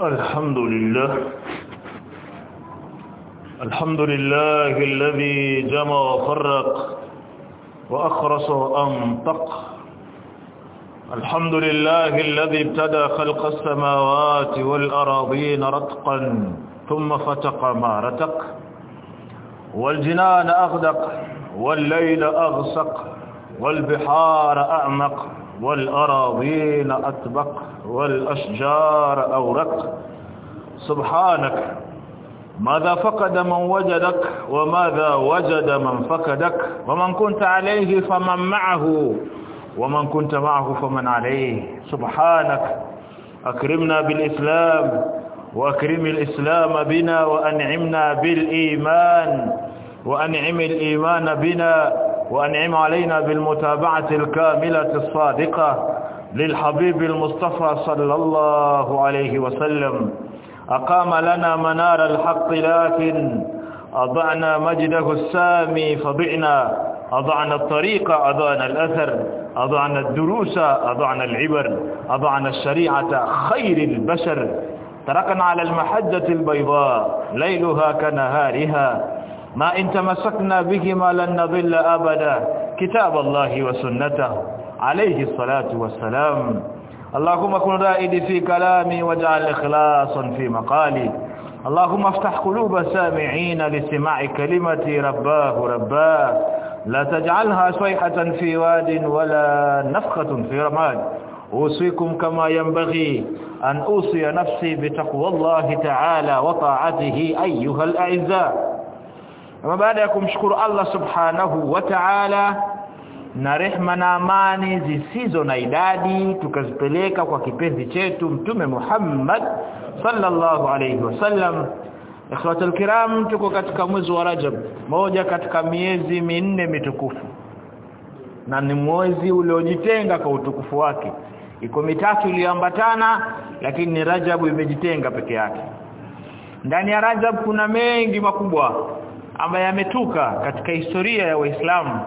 الحمد لله الحمد لله الذي جمع وفرق وأخرس وأنطق. الحمد لله الذي ابتدى خلق السماوات والأراضين رتقا ثم فتق ما رتق. والجنان أغدق والليل أغسق والبحار أعمق. والأراضين أطبق والأشجار أورق. سبحانك ماذا فقد من وجدك وماذا وجد من فقدك؟ ومن كنت عليه فمن معه ومن كنت معه فمن عليه. سبحانك أكرمنا بالإسلام وأكرم الإسلام بنا وأنعمنا بالإيمان وأنعم الإيمان بنا. وأنعم علينا بالمتابعة الكاملة الصادقة للحبيب المصطفى صلى الله عليه وسلم. أقام لنا منار الحق لكن أضعنا مجده السامي فضعنا. أضعنا الطريق أضعنا الأثر. أضعنا الدروس أضعنا العبر. أضعنا الشريعة خير البشر. تركنا على المحجة البيضاء ليلها كنهارها. ما إن تمسكنا بهما لن نضل أبدا. كتاب الله وسنته. عليه الصلاة والسلام. اللهم كن رائد في كلامي واجعل إخلاصا في مقالي. اللهم افتح قلوب سامعين لسماع كلمتي رباه رباه. لا تجعلها صيحة في واد ولا نفخة في رماد. أوصيكم كما ينبغي أن أوصي نفسي بتقوى الله تعالى وطاعته أيها الأعزاء. Ama baada ya kumshukuru Allah Subhanahu wa Ta'ala na rehma na amani zisizo na idadi tukazipeleka kwa kipenzi chetu Mtume Muhammad sallallahu alayhi wasallam Ikhwatul kiram tuko katika mwezi wa Rajab moja katika miezi minne mitukufu. Na ni mwezi uliojitenga kwa utukufu wake. Iko mitatu iliyoambatana lakini ni Rajab imejitenga peke yake. Ndani ya Rajab kuna mengi makubwa ambayo ametuka katika historia ya Waislamu.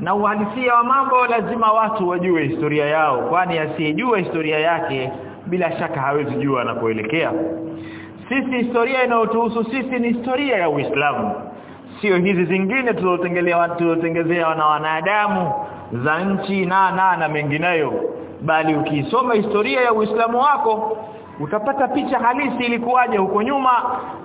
Na uhalisia wa mambo lazima watu wajue historia yao kwani asiyejua historia yake bila shaka hawezi jua anapoelekea sisi historia inayotuhusu sisi ni historia ya Uislamu. Sio hizi zingine tulizotengelewa tulizotengezea na wanadamu za nchi na na na mengineyo. Bali ukisoma historia ya Uislamu wako utapata picha halisi ilikuwaje huko nyuma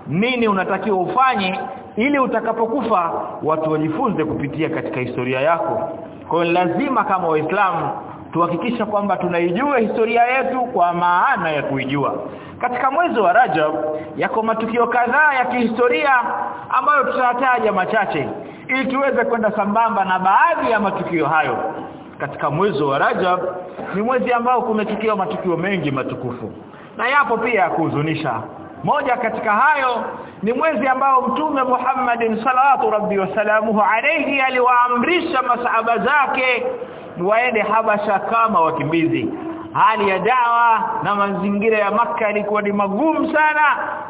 nini unatakiwa ufanye ili utakapokufa watu wajifunze kupitia katika historia yako. Kwa lazima kama waislamu tuhakikisha kwamba tunaijua historia yetu kwa maana ya kuijua. Katika mwezi wa Rajab yako matukio kadhaa ya kihistoria ambayo tutataja machache ili tuweze kwenda sambamba na baadhi ya matukio hayo. Katika mwezi wa Rajab ni mwezi ambao kumetukia matukio mengi matukufu. Na yapo pia kuhuzunisha moja katika hayo ni mwezi ambao mtume Muhammadin sallallahu rabbi wasalamuhu alayhi aliwaamrisha masahaba zake waende Habasha kama wakimbizi hali ya dawa na mazingira ya maka yalikuwa ni magumu sana.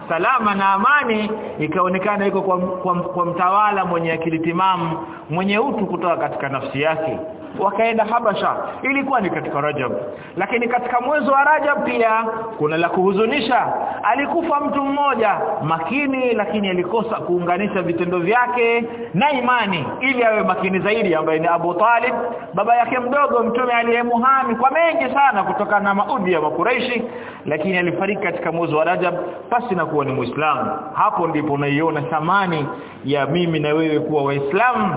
Salama na amani ikaonekana iko kwa, kwa, kwa mtawala mwenye akili timamu mwenye utu kutoka katika nafsi yake. Wakaenda Habasha. Ilikuwa ni katika Rajab. Lakini katika mwezi wa Rajab pia kuna la kuhuzunisha. Alikufa mtu mmoja makini lakini alikosa kuunganisha vitendo vyake na imani ili awe makini zaidi ambaye ni Abu Talib baba yake mdogo mtume aliyemuhami kwa mengi sana kutokana na maudhi ya makuraishi lakini alifariki katika mwezi wa Rajab basi na kuwa ni Muislamu. Hapo ndipo naiona thamani ya mimi na wewe kuwa waislamu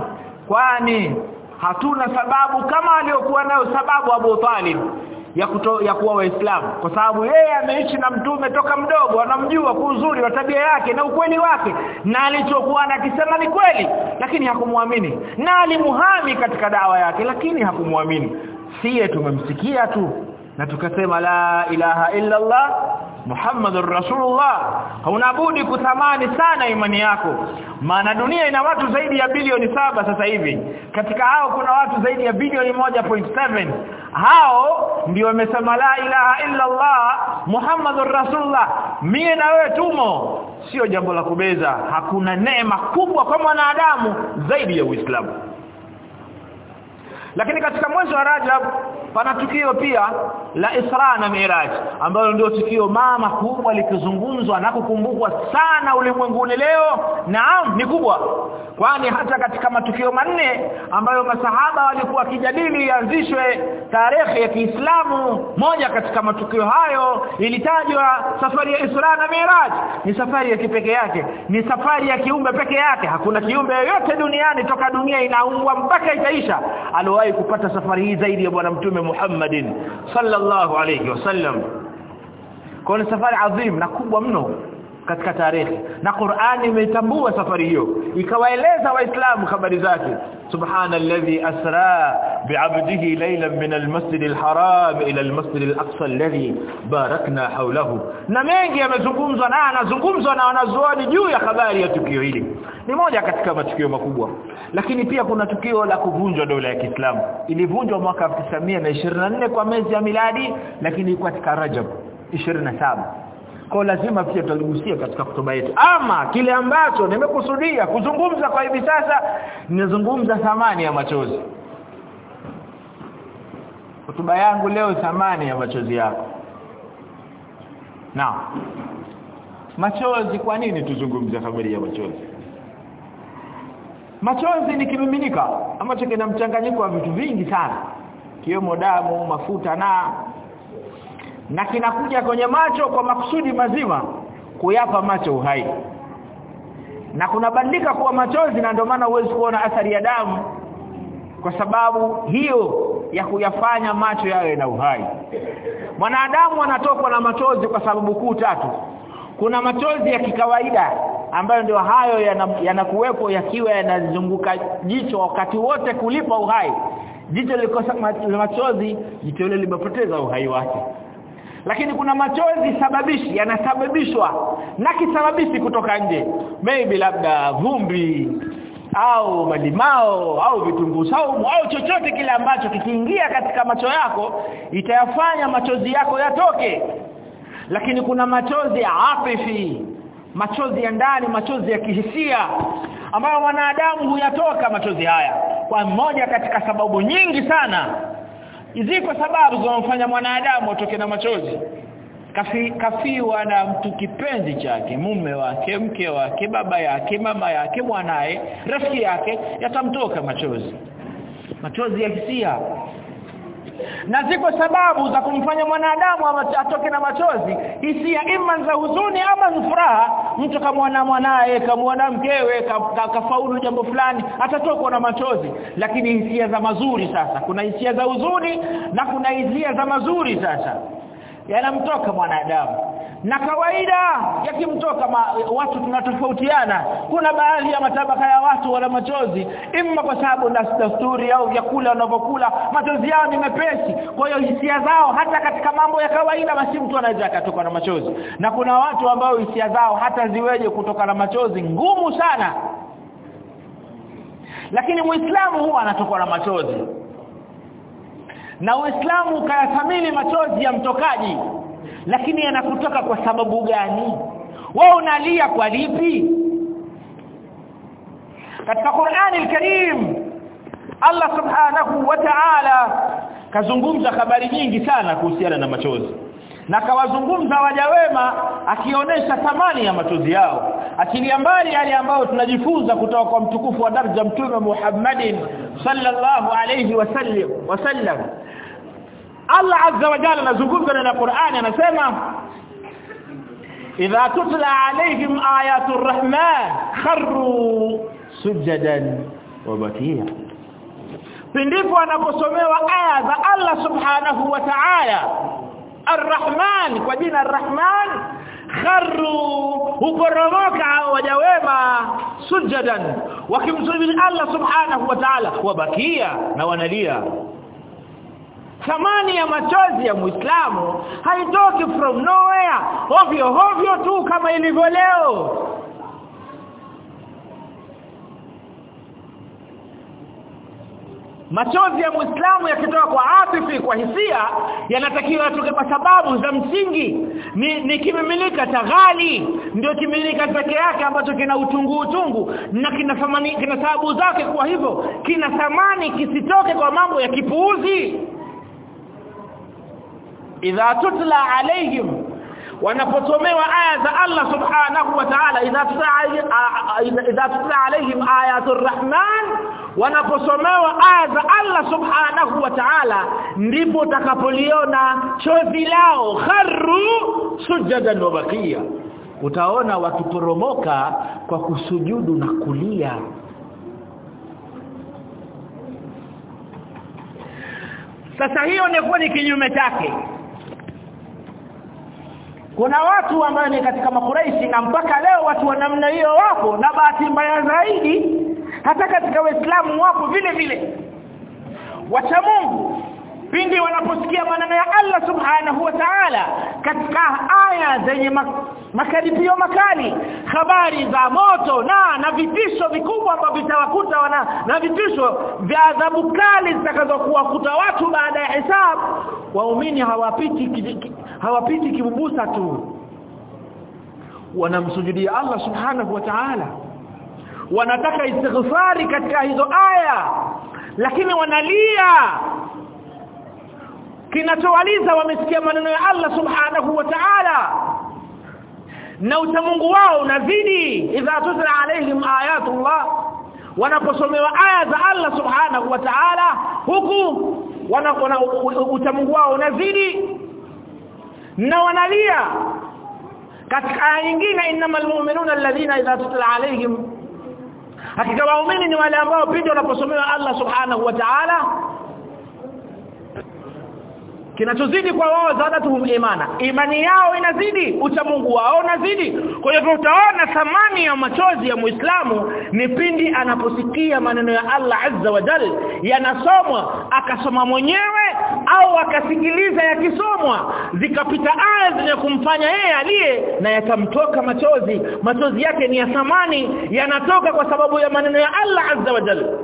kwani hatuna sababu kama aliyokuwa nayo sababu Abu Talib ya kuto, ya kuwa waislamu. Kwa sababu yeye ameishi na mtume toka mdogo anamjua kwa uzuri wa tabia yake na ukweli wake na alichokuwa anakisema ni kweli lakini hakumwamini. Na alimuhami katika dawa yake lakini hakumwamini. Siye tumemsikia tu na tukasema la ilaha illa Allah Muhammadur Rasulullah. Hauna budi kuthamani sana imani yako. Maana dunia ina watu zaidi ya bilioni saba sasa hivi. Katika hao kuna watu zaidi ya bilioni 1.7 hao ndio wamesema la ilaha illa Allah Muhammadur Rasulullah. Mie na wewe tumo. Sio jambo la kubeza. Hakuna neema kubwa kwa mwanadamu zaidi ya Uislamu lakini katika mwezi wa Rajab pana tukio pia la Isra na Miraj ambalo ndio tukio mama kubwa likizungumzwa na kukumbukwa sana ulimwenguni leo. Naam ni kubwa. Kwani hata katika matukio manne ambayo masahaba walikuwa kijadili ianzishwe tarehe ya Kiislamu moja katika matukio hayo ilitajwa safari ya Isra na Miraj. Ni safari ya kipekee yake ni safari ya kiumbe peke yake. Hakuna kiumbe yoyote duniani toka dunia inaungwa mpaka itaisha aliwahi kupata safari hii zaidi ya bwana mtume Muhammadin sallallahu alayhi wasallam kwa ni safari adhim na kubwa mno katika tarehe. Na Qur'ani imetambua safari hiyo. Ikawaeleza waislamu habari zake. Subhana alladhi asra bi'abdihi laylan min almasjid ila almasjid alaqsa alladhi barakna hawlahu. Na mengi yamezungumzwa na anazungumzwa na wanazuoni juu ya habari ya tukio hili. Ni moja katika matukio makubwa. Lakini pia kuna tukio la kuvunjwa dola ya Kiislamu. Ilivunjwa mwaka 1924 kwa mwezi ya miladi lakini katika Rajab 27 kwa lazima pia tuligusia katika hotuba yetu. Ama kile ambacho nimekusudia kuzungumza kwa hivi sasa ninazungumza thamani ya machozi. Hotuba yangu leo thamani ya machozi yako. Na machozi kwa nini tuzungumze habari ya machozi? Machozi ni kimiminika ambacho kina mchanganyiko wa vitu vingi sana. Kiwemo damu mafuta na na kinakuja kwenye macho kwa makusudi mazima kuyapa macho uhai. Na kunabadilika kuwa machozi na ndio maana huwezi kuona athari ya damu kwa sababu hiyo ya kuyafanya macho yawe na uhai. Mwanadamu anatokwa na machozi kwa sababu kuu tatu. Kuna machozi ya kikawaida ambayo ndio hayo yanakuwepo yana yakiwa yanazunguka jicho wakati wote kulipa uhai. Jicho lilikosa machozi jicho lile limepoteza uhai wake lakini kuna machozi sababishi yanasababishwa na kisababishi kutoka nje. Maybe labda vumbi au malimao au vitunguu saumu au chochote kile ambacho kikiingia katika macho yako itayafanya machozi yako yatoke. Lakini kuna machozi ya afifi machozi ya ndani machozi ya kihisia ambayo wanadamu huyatoka machozi haya. Kwa moja katika sababu nyingi sana ziko sababu zinazomfanya mwanadamu atoke na machozi. Kafi, kafiwa na mtu kipenzi chake mume wake mke wake baba yake mama yake mwanae rafiki yake yatamtoka machozi. Machozi ya hisia na ziko sababu za kumfanya mwanadamu atoke na machozi hisia ima za huzuni ama furaha. Mtu kamwona mwanae kamwona mkewe kafaulu ka, jambo fulani atatokwa na machozi. Lakini hisia za mazuri sasa kuna hisia za huzuni na kuna hisia za mazuri sasa. Yanamtoka mwanadamu na kawaida yakimtoka watu tunatofautiana. Kuna baadhi ya matabaka ya watu wana machozi. Imma kwa sababu na dasturi au vyakula wanavyokula machozi yao ni mepesi. Kwa hiyo hisia zao hata katika mambo ya kawaida basi mtu anaweza akatoka na machozi. Na kuna watu ambao hisia zao hata ziweje kutoka na machozi ngumu sana. Lakini muislamu huwa anatoka na machozi. Na uislamu ukayathamini machozi ya mtokaji lakini yanakutoka kwa sababu gani? Wewe unalia kwa lipi? Katika Qur'an al-Karim Allah subhanahu wa ta'ala kazungumza habari nyingi sana kuhusiana na machozi. Na kawazungumza waja wema akionyesha thamani ya machozi yao. Akilia mbali yale ambayo tunajifunza kutoka kwa mtukufu wa daraja mtume Muhammadin sallallahu alayhi wasallam wasallam Allah azza wa jalla anazungumza na Qur'ani anasema idha tutla alaihim ayatu rrahman kharru sujadan wa bakia pindipo anaposomewa aya za Allah subhanahu wa ta'ala arrahman kwa jina arrahman kharru hukoromoka waja wema sujadan wakimsujudi Allah subhanahu wa ta'ala wabakia na wanalia thamani ya machozi ya Muislamu haitoki from nowhere ovyo ovyo tu kama ilivyo leo. Machozi ya Muislamu yakitoka kwa afifi kwa hisia yanatakiwa yatoke kwa sababu za msingi. Ni, ni kimiminika cha ghali ndio kimiminika peke yake ambacho kina utungu utungu na kina thamani kina sababu zake. Kwa hivyo kina thamani kisitoke kwa mambo ya kipuuzi idha tutla alaihim wanaposomewa aya za Allah subhanahu wa ta'ala idha tutla alaihim ayatu rahman wanaposomewa aya za Allah subhanahu wa ta'ala ndipo utakapoliona chozi lao kharru sujadan wa bakia utaona wakiporomoka kwa kusujudu na kulia. Sasa hiyo ni ni kinyume chake kuna watu ambao ni katika makuraishi na mpaka leo watu wa namna hiyo wapo na bahati mbaya zaidi hata katika waislamu wapo vile vile. Wacha Mungu pindi wanaposikia maneno ya Allah subhanahu wa ta'ala katika aya zenye makaribio makali habari za moto na na vitisho vikubwa ambavyo vitawakuta wana na vitisho vya adhabu kali zitakazokuwakuta watu baada ya hisabu waumini hawapiti hawapiti kibubusa tu. Wanamsujudia Allah subhanahu wa ta'ala. Wanataka istighfari katika hizo aya lakini wanalia. Kinachowaliza wamesikia maneno ya Allah subhanahu wa ta'ala na utamungu wao unazidi. Idha tutla alaihim ayatullah wanaposomewa aya za Allah subhanahu wa ta'ala huku wana, wana utamungu wao unazidi. Na wanalia katika aya nyingine innamal mu'minuna alladhina idha tutla alaihim. Hakika waumini ni wale ambao pindi wanaposomewa Allah subhanahu wa ta'ala kinachozidi kwa wao zadatuhum imana. Imani yao inazidi ucha Mungu wao unazidi. Kwa hivyo utaona thamani ya machozi ya Muislamu ni pindi anaposikia maneno ya Allah azza wa jal yanasomwa akasoma mwenyewe au akasikiliza yakisomwa. Zikapita aya zenye kumfanya yeye aliye na yakamtoka machozi. Machozi yake ni ya thamani yanatoka kwa sababu ya maneno ya Allah azza wa jal.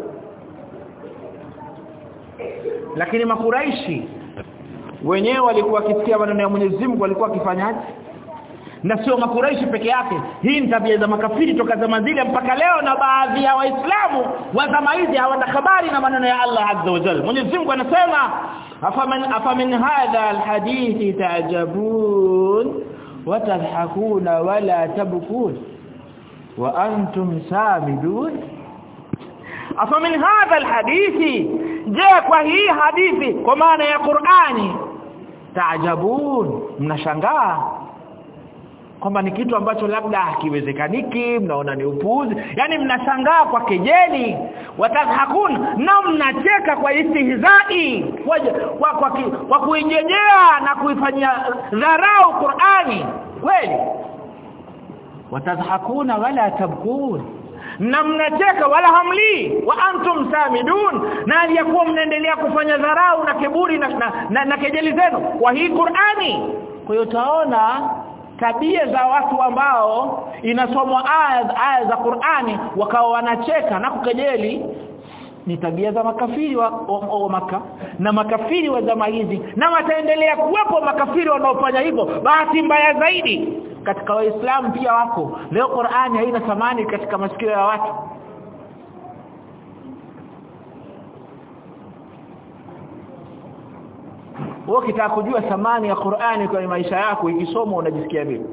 Lakini makuraishi wenyewe walikuwa wakisikia maneno ya Mwenyezi Mungu walikuwa wakifanyaje? Na sio makuraishi peke yake. Hii ni tabia za makafiri toka zama zile mpaka leo na baadhi ya waislamu wa zama hizi hawana habari na maneno ya Allah azza wa jalla. Mwenyezi Mungu anasema afaman afamin hadha alhadithi taajabun watadhakuna wala tabkun wa antum samidun afamin hadha alhadithi. Je kwa hii hadithi kwa maana ya Qur'ani taajabun mnashangaa kwamba ni kitu ambacho labda hakiwezekaniki mnaona ni upuzi yani mnashangaa kwa kejeli watadhakun na mnacheka kwa istihzai kwa kwa, kwa, kwa kuijejea na kuifanyia dharau Qur'ani. Kweli? Watadhakuna wala tabkun na mnacheka wala hamli wa antum samidun. Na aliyakuwa mnaendelea kufanya dharau na kiburi na, na, na, na kejeli zenu. Kwa hii Qur'ani. Kwa hiyo utaona tabia za watu ambao inasomwa aya aya za Qur'ani wakawa wanacheka na kukejeli ni tabia za makafiri wa, wa, wa maka na makafiri wa zama hizi na wataendelea kuwepo makafiri wanaofanya hivyo. Bahati mbaya zaidi katika waislamu pia wako. Leo Qur'ani haina thamani katika masikio ya watu. Wewe ukitaka kujua thamani ya Qur'ani kwa maisha yako ikisoma unajisikia vipi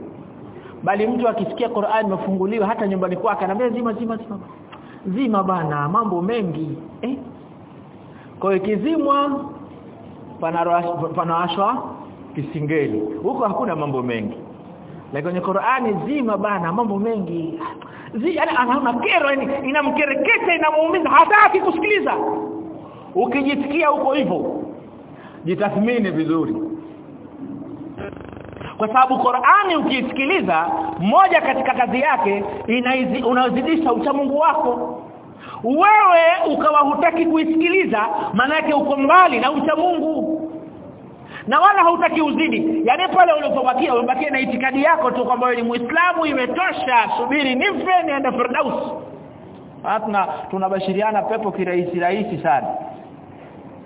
bali mtu akisikia Qur'ani imefunguliwa hata nyumbani kwake anaambia zima zima zima zima bana mambo mengi. Eh? Kwa hiyo kizimwa panawashwa kisingeli. Huko hakuna mambo mengi. Lakini kwenye Qur'ani zima bana mambo mengi. Zi anaona kero yani inamkereketa inamuumiza hataki kusikiliza. Ukijitikia huko hivyo jitathmini vizuri kwa sababu Qur'ani ukisikiliza moja katika kazi yake unaozidisha uchamungu wako. Wewe ukawa hutaki kuisikiliza maana yake uko mbali na uchamungu. Na wala hautaki uzidi. Yani pale ulipobakia umebakia na itikadi yako tu kwamba wewe ni muislamu imetosha subiri nife niende firdaus. Hatuna tunabashiriana pepo kirahisi rahisi sana.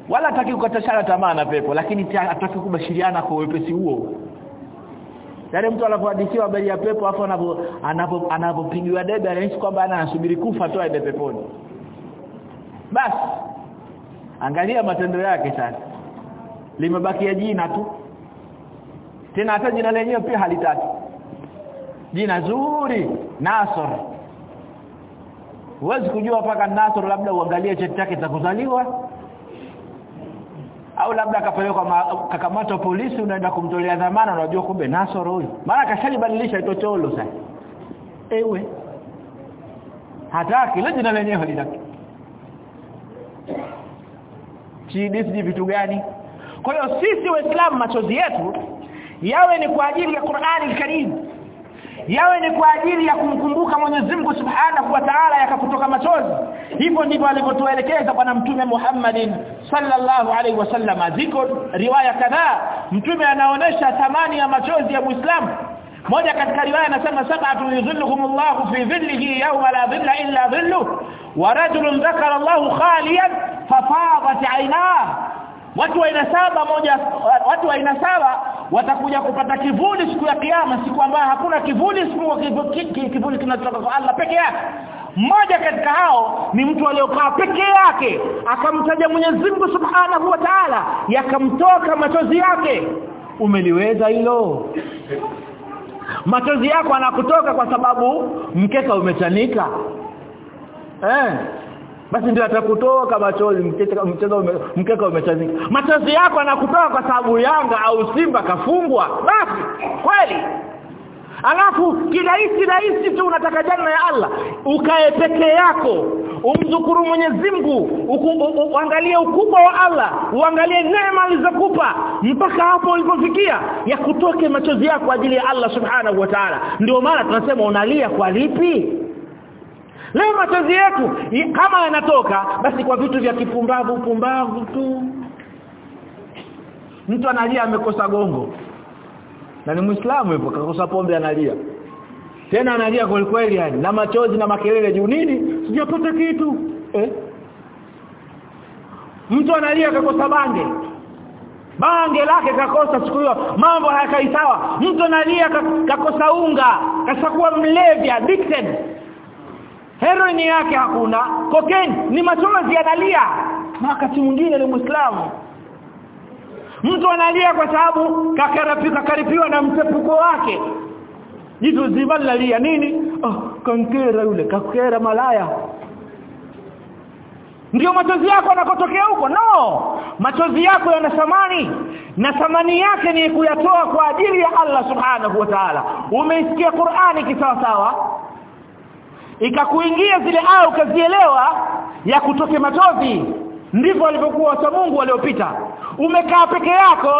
Wala hataki kukatashana tamaa na pepo lakini hataki kubashiriana kwa wepesi huo Yale mtu anapohadithiwa habari ya pepo afu anapo anapo anapopigiwa debe anahisi kwamba anasubiri kufa tu aende peponi. Basi angalia matendo yake sasa. Limebakia jina tu. Tena hata jina lenyewe pia halitaki. Jina zuri Nasr. Huwezi kujua paka Nasr labda uangalie cheti chake cha kuzaliwa au labda akapelekwa kakamata polisi unaenda kumtolea dhamana unajua kumbe Nasoro huyu. Maana kashalibadilisha ito cholo sasa. Ewe. Hataki leo jina lenyewe halitaki. Chidisi vitu gani. Kwa hiyo sisi waislamu machozi yetu yawe ni kwa ajili ya Qur'ani al-Karim yawe ni kwa ajili ya kumkumbuka Mwenyezi Mungu Subhanahu wa Ta'ala yakakutoka machozi. Hivyo ndivyo alivyotuelekeza bwana mtume Muhammadin sallallahu alaihi wasallam ziko riwaya kadhaa. Mtume anaonesha thamani ya machozi ya Muislamu. Moja katika riwaya anasema sab'atu yuzilluhumullahu fi dhillihi yawma la dhilla illa dhilluh wa rajulun dhakara Allahu khaliyan fafadat 'aynah watu wa aina saba moja watu wa aina saba watakuja kupata kivuli siku ya kiyama siku ambayo hakuna kivuli isipokuwa kivuli kinatoka kwa Allah peke yake. Mmoja katika hao ni mtu aliyokaa peke yake akamtaja Mwenyezi Mungu Subhanahu wa Ta'ala yakamtoka machozi yake. Umeliweza hilo? Machozi yako anakutoka kwa sababu mkeka umechanika. Eh basi ndio atakutoka machozi mchezo mkeka umechanika machozi yako anakutoka kwa sababu Yanga au Simba kafungwa. Basi kweli. Alafu kirahisi rahisi tu unataka janna ya Allah ukae peke yako umzukuru Mwenyezi Mungu uangalie ukubwa wa Allah uangalie neema alizokupa mpaka hapo ulipofikia ya kutoke machozi yako ajili ya Allah subhanahu wa ta'ala. Ndio maana tunasema unalia kwa lipi Leo machozi yetu kama yanatoka basi kwa vitu vya kipumbavu pumbavu tu. Mtu analia amekosa gongo. Na ni Muislamu hivyo kakosa pombe analia. Tena analia kweli kweli yani na machozi na makelele juu nini? Sijapata kitu. Eh? Mtu analia kakosa bange. Bange lake kakosa siku hiyo mambo hayakai sawa. Mtu analia kakosa unga, kashakuwa mlevya addicted heroin yake hakuna. Cocaine ni machozi analia. Na wakati mwingine ni muislamu. Mtu analia kwa sababu kakarapika karipiwa na mtepuko wake. Jitu zima nini? Oh kankera yule kakera malaya. Ndio machozi yako yanakotokea huko? No. Machozi yako yana thamani. Na thamani yake ni kuyatoa kwa ajili ya Allah subhanahu wa ta'ala. Umeisikia Qur'ani kisawa sawa ikakuingia zile aya ukazielewa ya kutoke machozi. Ndivyo alivyokuwa wa Mungu waliopita. Umekaa peke yako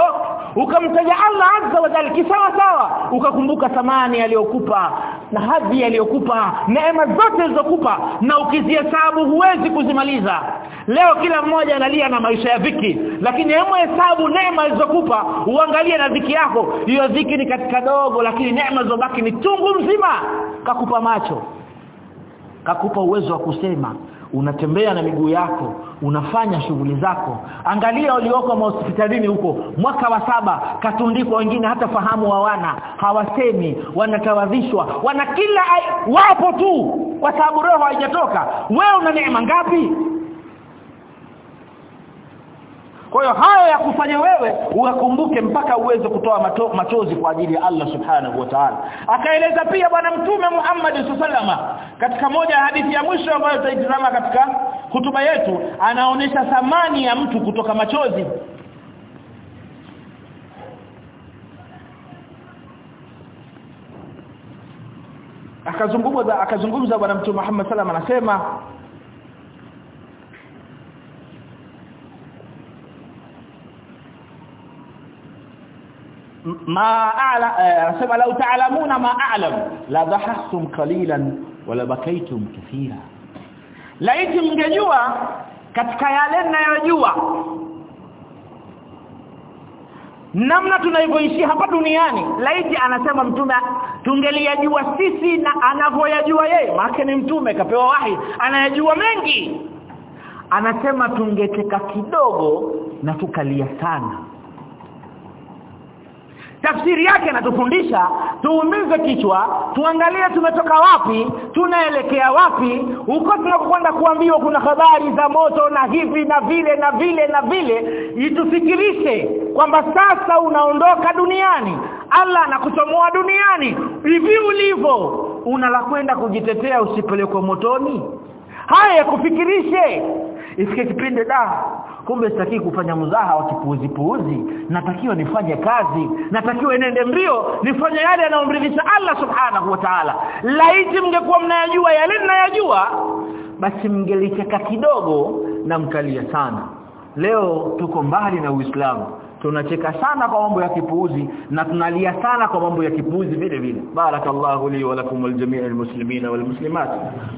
ukamtaja Allah azza wa jalla kisawa sawa ukakumbuka thamani aliyokupa na hadhi aliyokupa neema zote zilizokupa na ukizihesabu huwezi kuzimaliza. Leo kila mmoja analia na maisha ya dhiki lakini hebu hesabu neema alizokupa uangalie na dhiki yako. Hiyo dhiki ni katika dogo lakini neema zilizobaki ni chungu mzima. Kakupa macho kakupa uwezo wa kusema unatembea na miguu yako unafanya shughuli zako. Angalia walioko hospitalini huko mwaka wa saba katundikwa wengine hata fahamu hawana. Hawasemi wanatawadhishwa wana kila wapo tu kwa sababu roho haijatoka. Wewe una neema ngapi kwa hiyo haya ya kufanya wewe uyakumbuke mpaka uweze kutoa mato, machozi kwa ajili ya Allah subhanahu wa ta'ala. Akaeleza pia bwana mtume Muhammad sallama katika moja ya hadithi ya mwisho ambayo tutaitazama katika hutuba yetu anaonesha thamani ya mtu kutoka machozi. Akazungumza akazungumza bwana mtume Muhammad sallam anasema ma a'la eh, anasema law ta'lamuna ma a'lam la dhahastum qalilan wala bakaitum kathira. Laiti mngejua katika yale ninayojua namna tunaivoishi hapa duniani laiti anasema mtume tungeliyajua sisi na anavyoyajua yeye. Maana ni mtume kapewa wahi anayajua mengi. Anasema tungeteka kidogo na tukalia sana tafsiri yake anatufundisha tuumize kichwa tuangalie tumetoka wapi tunaelekea wapi huko tunakokwenda kuambiwa kuna habari za moto na hivi na vile na vile na vile. Itufikirishe kwamba sasa unaondoka duniani. Allah anakutomoa duniani. Hivi ulivyo. Una la kwenda kujitetea usipelekwe motoni. Haya kufikirishe ifike kipindi da kumbe sitaki kufanya mzaha wa kipuuzi puuzi. Natakiwa nifanye kazi natakiwa nende mbio nifanye yale yanayomridhisha Allah subhanahu wa ta'ala. Laiti mngekuwa mnayajua yale mnayajua basi mngelicheka kidogo na mkalia sana. Leo tuko mbali na Uislamu tunacheka sana kwa mambo ya kipuuzi na tunalia sana kwa mambo ya kipuuzi vile vile barakallahu li wa lakum wal jami'il muslimin wal muslimat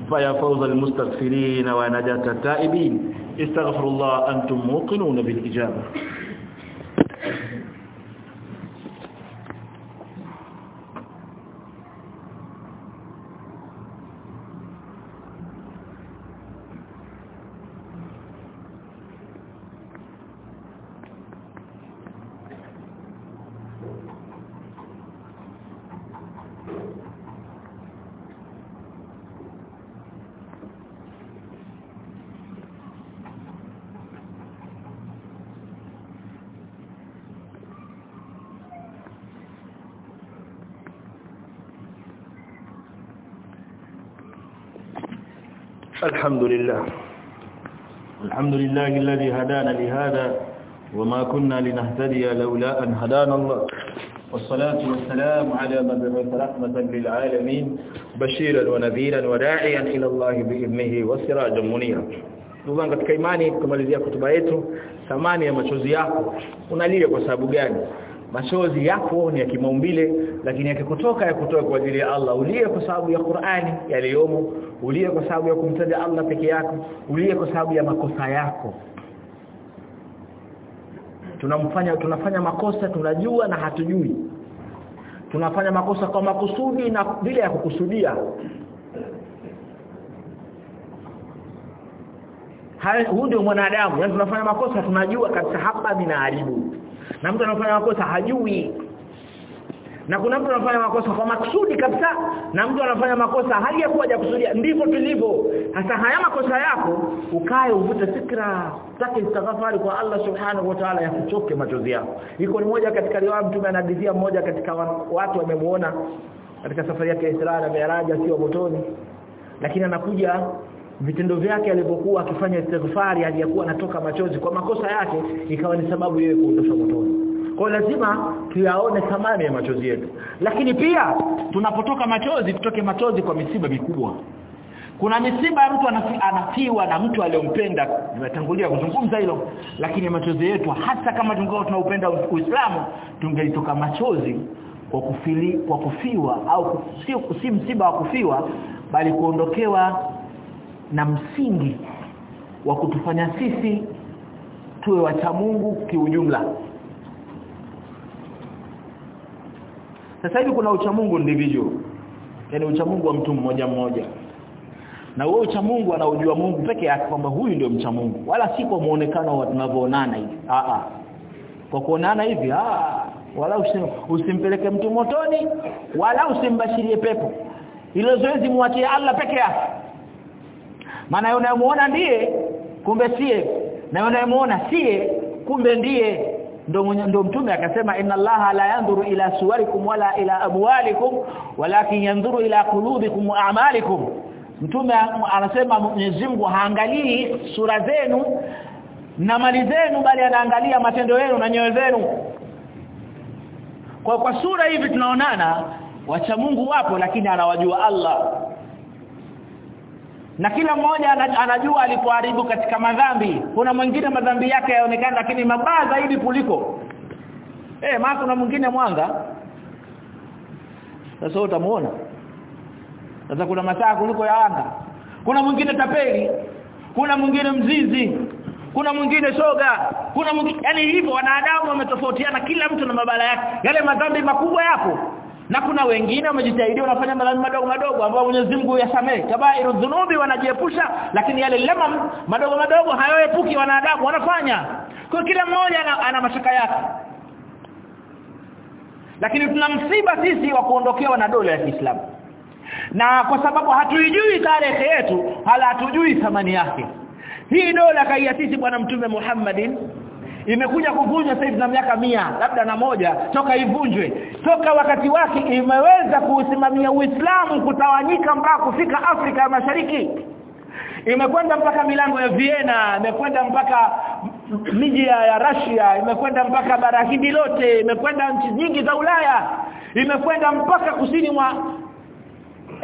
fa ya fawza al mustaghfirin wa najat at taibin istaghfirullah antum muqinun bil ijaba الحمد لله. الحمد لله الذي هدانا لهذا وما كنا لنهتدي لولا أن هدانا الله. والصلاة والسلام على من بعث رحمة للعالمين بشيرا ونذيرا وداعيا إلى الله بإذنه وسراجا منيرا. ndugu katika imani kumalizia kutuba yetu. Thamani ya machozi yako. Unalia kwa sababu gani? Machozi yako ni ya kimaumbile lakini yakikutoka yakutoka kwa ajili ya Allah. Ulie kwa sababu ya Qur'ani yaliyomo ulie kwa sababu ya kumtaja Allah peke yako. Ulie kwa sababu ya makosa yako. Tunamfanya tunafanya makosa tunajua na hatujui. Tunafanya makosa kwa makusudi na bila ya kukusudia. Huu ndio mwanadamu. Yani tunafanya makosa tunajua kabisa hapa ninaharibu. Na mtu anafanya makosa hajui na kuna mtu anafanya makosa kwa maksudi kabisa na mtu anafanya makosa hali ya kuwa hajakusudia. Ndivyo tulivyo. Hasa haya makosa yako ukae uvute fikra take istighfari kwa Allah subhanahu wa ta'ala ya kuchoke machozi yako. Iko ni moja katika riwaya mtume anadithia mmoja katika watu wamemuona katika safari yake ya Isra na Mi'raj akiwa motoni. Lakini anakuja vitendo vyake alivyokuwa akifanya istighfari aliyakuwa anatoka machozi kwa makosa yake ikawa ni sababu yeye kuondoshwa motoni kwa lazima tuyaone thamani ya machozi yetu. Lakini pia tunapotoka machozi tutoke machozi kwa misiba mikubwa. Kuna misiba mtu anafiwa na mtu aliyompenda nimetangulia kuzungumza hilo. Lakini machozi yetu hasa kama tungao tunaupenda Uislamu tungelitoka machozi kwa kufili kwa kufiwa au si, si msiba wa kufiwa bali kuondokewa na msingi wa kutufanya sisi tuwe wacha Mungu kiujumla sasa hivi kuna ucha Mungu individual yani ucha Mungu wa mtu mmoja mmoja. Na wewe ucha Mungu anaujua Mungu peke yake kwamba huyu ndio mcha Mungu wala si kwa muonekano wa tunavyoonana hivi. A a kwa kuonana hivi a wala usim, usimpeleke mtu motoni wala usimbashirie pepo. Ilo zoezi muachie Allah peke yake. Maana unayemuona ndiye kumbe sie na unayemuona sie kumbe ndiye ndo ndo mtume akasema inna allaha la yanzuru ila suwarikum wala ila amwalikum walakin yanzuru ila qulubikum wa a'malikum. Mtume anasema Mwenyezi Mungu haangalii sura zenu na mali zenu bali anaangalia matendo yenu na nyoyo zenu. Kwa kwa sura hivi tunaonana wacha Mungu wapo lakini anawajua Allah na kila mmoja anajua alipoharibu katika madhambi. Kuna mwingine madhambi yake yaonekana lakini mabaya zaidi kuliko. Eh maana kuna mwingine mwanga sasa utamuona. Sasa kuna masaa kuliko ya anga. Kuna mwingine tapeli. Kuna mwingine mzizi. Kuna mwingine soga kuna mwingine yani hivyo wanadamu wametofautiana kila mtu na mabala yake. Yale madhambi makubwa yapo na kuna wengine wamejitahidi wanafanya madhambi madogo madogo ambao Mwenyezi Mungu yasamehe. Kabairu dhunubi wanajiepusha lakini yale lema madogo madogo hayaepuki wanadamu wanafanya. Kwa kila mmoja ana, ana mashaka yake. Lakini tuna msiba sisi wa kuondokewa na dola ya Kiislamu. Na kwa sababu hatuijui tarehe yetu hala hatujui thamani yake. Hii dola kaiasisi bwana mtume Muhammadin imekuja kuvunjwa sasa na miaka mia labda na moja toka ivunjwe. Toka wakati wake imeweza kuusimamia Uislamu kutawanyika mpaka kufika Afrika ya Mashariki. Imekwenda mpaka milango ya Vienna imekwenda mpaka miji ya Russia imekwenda mpaka bara Hindi lote imekwenda nchi nyingi za Ulaya imekwenda mpaka kusini mwa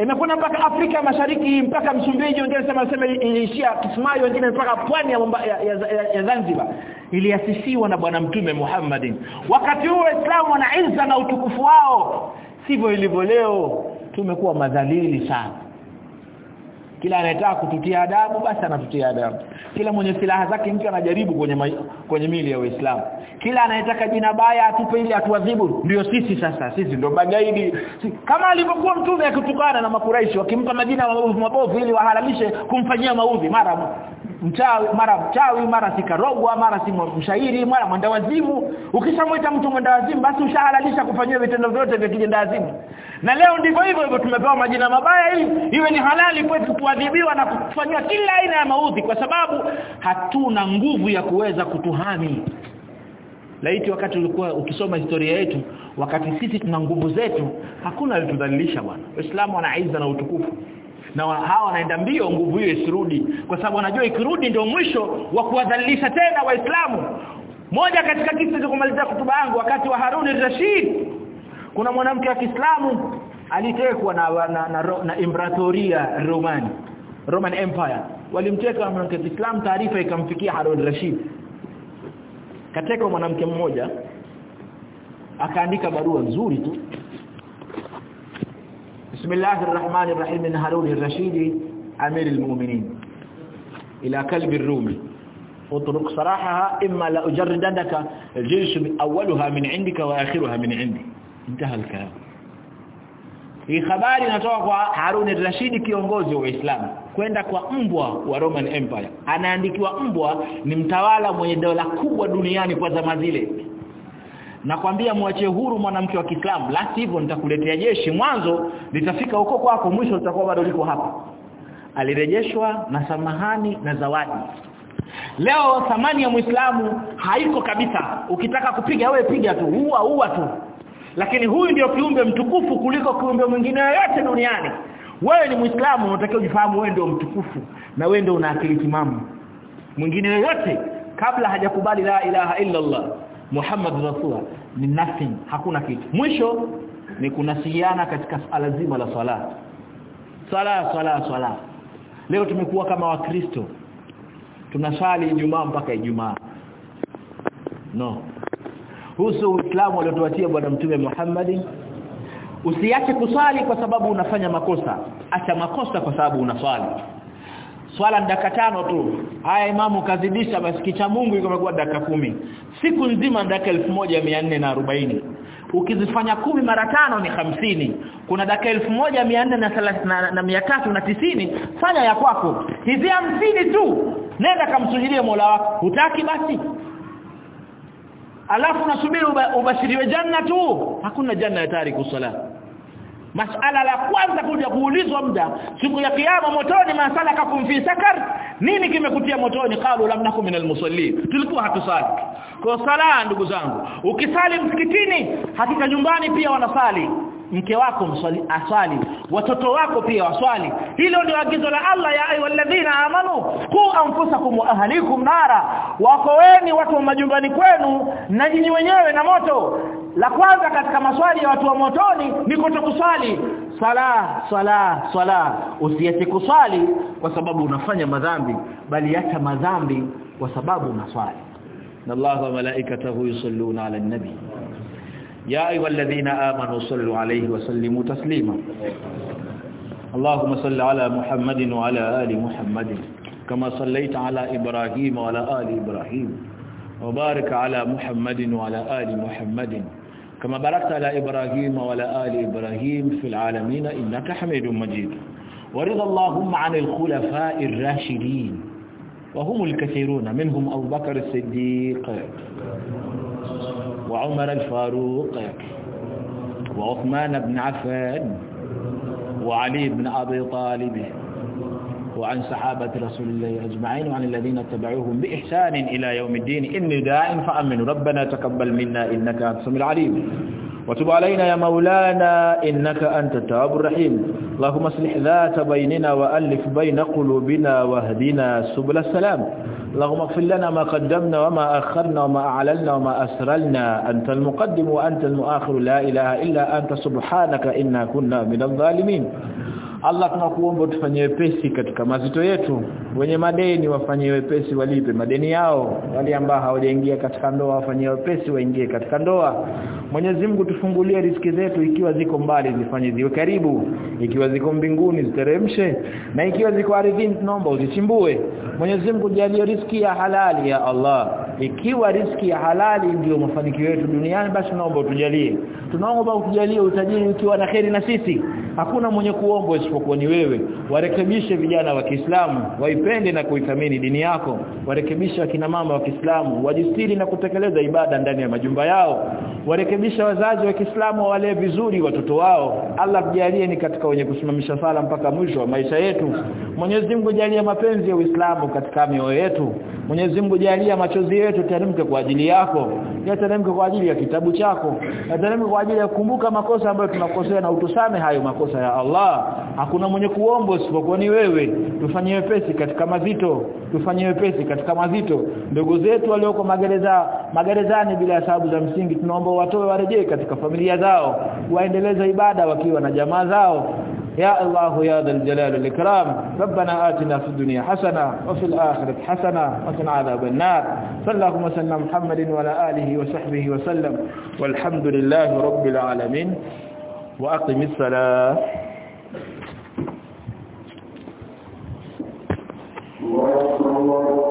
imekwenda mpaka Afrika Mashariki mpaka Msumbiji wengine sema sema iliishia Kismayo wengine mpaka pwani ya, ya, ya, ya, Zanzibar. Iliasisiwa na bwana mtume Muhammadin wakati huo Waislamu wana izza na utukufu wao. Sivyo ilivyo leo. Tumekuwa madhalili sana kila anayetaka kututia adabu basi anatutia adabu. Kila mwenye silaha zake mtu anajaribu kwenye ma, kwenye mili ya Uislamu. Kila anayetaka jina baya atupe ili atuadhibu ndio sisi sasa. Sisi ndio magaidi. Si, kama alivyokuwa mtume akitukana na makuraishi wakimpa majina mabovu mabovu ili wahalalishe kumfanyia maudhi mara mchawi mara mchawi mara sikarogwa mara si mshairi mara mwendawazimu ukishamwita mtu mwendawazimu basi ushahalalisha kufanyia vitendo vyote vya kijendawazimu na leo ndivyo hivyo hivyo tumepewa majina mabaya ili iwe ni halali kwetu kuadhibiwa na kufanywa kila aina ya maudhi kwa sababu hatuna nguvu ya kuweza kutuhami. Laiti wakati ulikuwa ukisoma historia yetu wakati sisi tuna nguvu zetu hakuna alitudhalilisha bwana. Waislamu wana aiza na utukufu na hawa wanaenda mbio nguvu hiyo isirudi. Kwa sababu wanajua ikirudi ndio mwisho wa kuwadhalilisha tena waislamu. Moja katika kisa cha kumalizia kutuba yangu wakati wa Harun al-Rashid. Kuna mwanamke wa Kiislamu alitekwa na na, na, na, na imperatoria Romani Roman Empire. Walimteka mwanamke wa Kiislamu taarifa ikamfikia Harun al-Rashid. Kateka mwanamke mmoja akaandika barua nzuri tu بسم الله rahim الرحيم harun ar-rashidi amir al-mu'minin ila kalb ar-rumi utruk sarahaha imma la ujarridanaka al-jins min awwalaha min 'indika wa akhiruha min 'indi. Intaha al-kalam. Hii inatoka kwa kiongozi kwenda kwa mbwa wa Roman Empire. Anaandikiwa mbwa ni mtawala mwenye dola kubwa duniani kwa zama zile nakwambia muache huru mwanamke wa Kiislamu. La sivyo nitakuletea jeshi. Mwanzo litafika huko kwako mwisho litakuwa bado liko hapa. Alirejeshwa na samahani na zawadi. Leo thamani ya Muislamu haiko kabisa. Ukitaka kupiga wewe piga tu. Huwa huwa tu. Lakini huyu ndio kiumbe mtukufu kuliko kiumbe mwingine yoyote duniani. Wewe ni Muislamu unatakiwa ujifahamu wewe ndio mtukufu. Na wewe ndio una akili timamu. Mwingine yoyote kabla hajakubali la ilaha illa Allah Muhammad Rasulullah ni nothing hakuna kitu. Mwisho ni kunasihiana katika sala zima la swala. Swala swala swala. Leo tumekuwa kama wakristo. Tunasali Ijumaa mpaka Ijumaa. No. Husu Uislamu aliotuatia bwana mtume Muhammad usiache kusali kwa sababu unafanya makosa. Acha makosa kwa sababu unaswali swala dakika tano tu. Haya imamu kazidisha basi kicha Mungu ikakuwa dakika kumi. Siku nzima dakika 1440 ukizifanya kumi mara tano ni hamsini. Kuna dakika 1400 na, na, tatu na tisini. Fanya ya kwako. Hizi hamsini tu. Nenda kamsujudie Mola wako. Hutaki basi. Alafu nasubiri ubashiriwe janna tu. Hakuna janna ya tariku sala masala la kwanza kuja kuulizwa muda siku ya kiyama motoni masala kakum sakar nini kimekutia motoni? Qalu lam nakum minal musallin tulikuwa hatusali. Kwa sala ndugu zangu ukisali msikitini hakika nyumbani pia wanasali mke wako mswali aswali watoto wako pia waswali. Hilo ndio agizo la Allah ya ayyuhalladhina amanu ku anfusakum wa ahlikum nara. Wakoeni watu wa majumbani kwenu na nyinyi wenyewe na moto. La kwanza katika maswali ya watu wa motoni ni kutokuswali. Sala sala sala. Usiache kuswali kwa sababu unafanya madhambi bali acha madhambi kwa sababu unaswali. Na Allah wa malaikatahu yusalluna ala nabi يا أيها الذين آمنوا صلوا عليه وسلموا تسليما. اللهم صل على محمد وعلى آل محمد كما صليت على إبراهيم وعلى آل إبراهيم وبارك على محمد وعلى آل محمد كما باركت على إبراهيم وعلى آل إبراهيم في العالمين إنك حميد مجيد. ورضى اللهم عن الخلفاء الراشدين وهم الكثيرون منهم أبو بكر الصديق. وعمر الفاروق وعثمان بن عفان وعلي بن أبي طالب وعن صحابة رسول الله أجمعين وعن الذين اتبعوهم بإحسان إلى يوم الدين. إني داع فأمن ربنا تقبل منا إنك أنت السميع العليم. وتب علينا يا مولانا إنك أنت التواب الرحيم. اللهم اصلح ذات بيننا وألف بين قلوبنا واهدنا سبل السلام. اللهم اغفر لنا ما قدمنا وما أخرنا وما أعلنا وما أسرلنا أنت المقدم وأنت المؤخر. لا إله إلا أنت. سبحانك إنا كنا من الظالمين. Allah tunakuomba utufanyie wepesi katika mazito yetu. Wenye madeni wafanyie wepesi walipe madeni yao. Wale ambao hawajaingia katika ndoa wafanyie wepesi waingie katika ndoa. Mwenyezi Mungu tufungulie riziki zetu ikiwa ziko mbali zifanye ziwe karibu. Ikiwa ziko mbinguni ziteremshe. Na ikiwa ziko ardhini tunaomba uzichimbue. Mwenyezi Mungu jalie riziki ya halali ya Allah ikiwa riski ya halali ndiyo mafanikio yetu duniani basi naomba utujalie. Tunaomba utujalie utajiri ukiwa na kheri na sisi. Hakuna mwenye kuomba isipokuwa ni wewe. Warekebishe vijana wa Kiislamu waipende na kuithamini dini yako. Warekebishe wakina mama wa Kiislamu wajistiri na kutekeleza ibada ndani ya majumba yao. Warekebishe wazazi wa Kiislamu walee vizuri watoto wao. Allah tujalie ni katika wenye kusimamisha sala mpaka mwisho wa maisha yetu. Mwenyezi Mungu jalie mapenzi ya Uislamu katika mioyo yetu. Mwenyezi Mungu jalia machozi teremke kwa ajili yako. Yateremke kwa ajili ya kitabu chako. Yateremke kwa ajili ya kukumbuka makosa ambayo tunakosea na utusame hayo makosa ya Allah. Hakuna mwenye kuomba isipokuwa ni wewe. Tufanye wepesi katika mazito. Tufanye wepesi katika mazito. Ndugu zetu walioko magereza magerezani bila sababu za msingi tunaomba watoe warejee katika familia zao. Waendeleze ibada wakiwa na jamaa zao يا الله يا ذا الجلال والإكرام ربنا آتنا في الدنيا حسنة وفي الآخرة حسنة وقنا عذاب النار. صلى الله وسلم محمد وعلى آله وصحبه وسلم. والحمد لله رب العالمين. وأقم الصلاة. الله